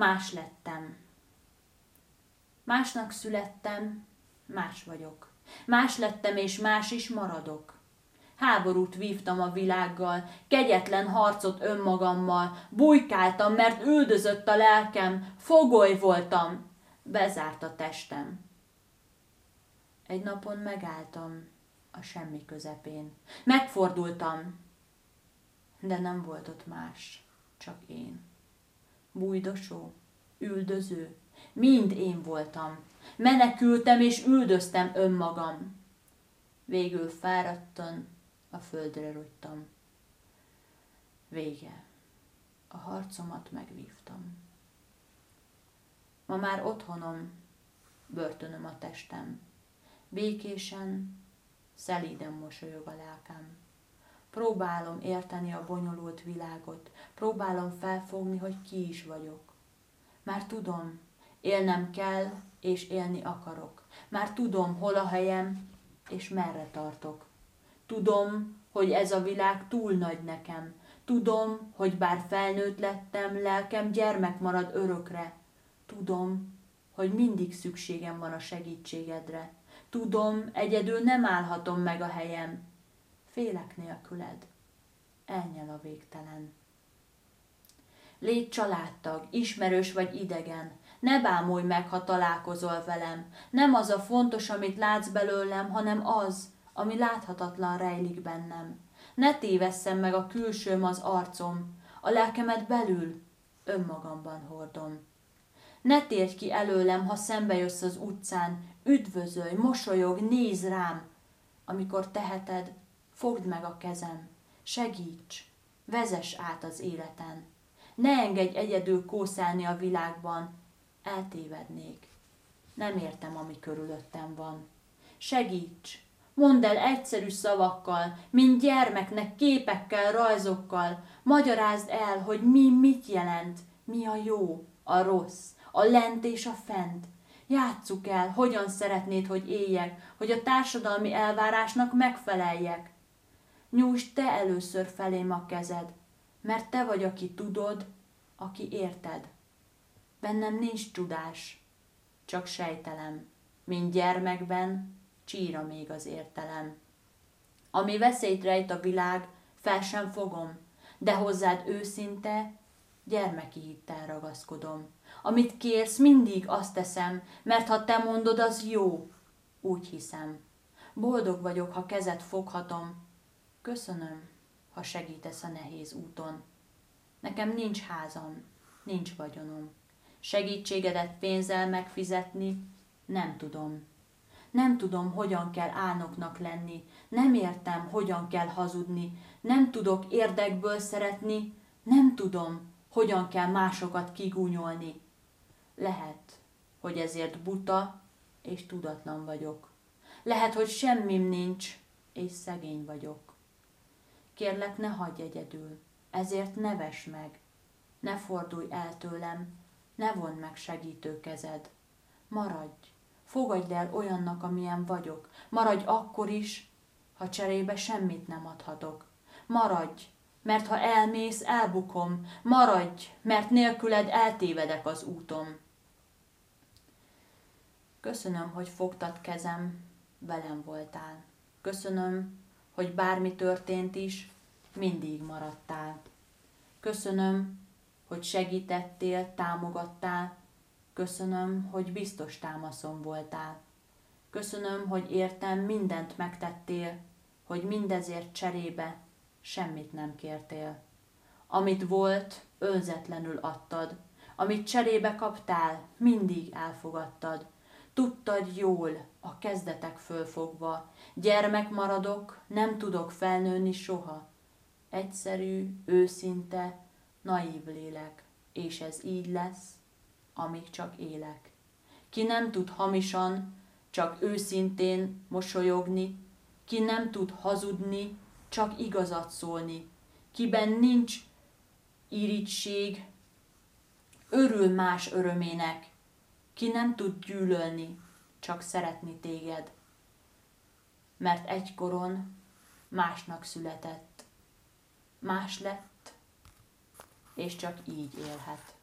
más lettem. Másnak születtem, más vagyok. Más lettem, és más is maradok. Háborút vívtam a világgal, kegyetlen harcot önmagammal, bujkáltam, mert üldözött a lelkem, fogoly voltam, bezárt a testem. Egy napon megálltam a semmi közepén. Megfordultam, de nem volt ott más, csak én. Bújdosó, üldöző, mind én voltam. Menekültem és üldöztem önmagam. Végül fáradtan a földre rogytam. Vége. A harcomat megvívtam. Ma már otthonom, börtönöm a testem. Békésen, szelíden mosolyog a lelkem. Próbálom érteni a bonyolult világot, próbálom felfogni, hogy ki is vagyok. Már tudom, élnem kell, és élni akarok. Már tudom, hol a helyem, és merre tartok. Tudom, hogy ez a világ túl nagy nekem. Tudom, hogy bár felnőtt lettem, lelkem gyermek marad örökre. Tudom, hogy mindig szükségem van a segítségedre. Tudom, egyedül nem állhatom meg a helyem. Félek nélküled. Elnyel a végtelen. Légy családtag, ismerős vagy idegen. Ne bámulj meg, ha találkozol velem. Nem az a fontos, amit látsz belőlem, hanem az, ami láthatatlan rejlik bennem. Ne tévesszem meg a külsőm az arcom, a lelkemet belül önmagamban hordom. Ne térj ki előlem, ha szembe jössz az utcán, üdvözölj, mosolyog, néz rám. Amikor teheted, fogd meg a kezem, segíts, vezess át az életen. Ne engedj egyedül kószálni a világban, eltévednék. Nem értem, ami körülöttem van. Segíts, mondd el egyszerű szavakkal, mint gyermeknek, képekkel, rajzokkal, magyarázd el, hogy mi mit jelent, mi a jó, a rossz, a lent és a fent. Játsszuk el, hogyan szeretnéd, hogy éljek, hogy a társadalmi elvárásnak megfeleljek. Nyújtsd te először felém a kezed, mert te vagy, aki tudod, aki érted. Bennem nincs tudás, csak sejtelem, mint gyermekben csíra még az értelem. Ami veszélyt rejt a világ, fel sem fogom, de hozzád őszinte, gyermeki hittel ragaszkodom. Amit kérsz, mindig azt teszem, mert ha te mondod, az jó, úgy hiszem. Boldog vagyok, ha kezet foghatom. Köszönöm, ha segítesz a nehéz úton. Nekem nincs házam, nincs vagyonom. Segítségedet pénzzel megfizetni nem tudom. Nem tudom, hogyan kell álnoknak lenni, nem értem, hogyan kell hazudni, nem tudok érdekből szeretni, nem tudom, hogyan kell másokat kigúnyolni. Lehet, hogy ezért buta és tudatlan vagyok. Lehet, hogy semmim nincs, és szegény vagyok. Kérlek, ne hagyj egyedül, ezért neves meg. Ne fordulj el tőlem, ne vondd meg segítő kezed. Maradj, fogadj el olyannak, amilyen vagyok. Maradj akkor is, ha cserébe semmit nem adhatok. Maradj, mert ha elmész, elbukom. Maradj, mert nélküled eltévedek az úton. Köszönöm, hogy fogtad kezem, velem voltál. Köszönöm, hogy bármi történt is, mindig maradtál. Köszönöm, hogy segítettél, támogattál. Köszönöm, hogy biztos támaszom voltál. Köszönöm, hogy értem, mindent megtettél, hogy mindezért cserébe semmit nem kértél. Amit volt, önzetlenül adtad, amit cserébe kaptál, mindig elfogadtad. Tudtad jól, a kezdetek fölfogva, gyermek maradok, nem tudok felnőni soha. Egyszerű, őszinte, naív lélek, és ez így lesz, amíg csak élek. Ki nem tud hamisan, csak őszintén mosolyogni, ki nem tud hazudni, csak igazat szólni, kiben nincs irigység, örül más örömének, ki nem tud gyűlölni, csak szeretni téged, mert egykoron másnak született, más lett, és csak így élhet.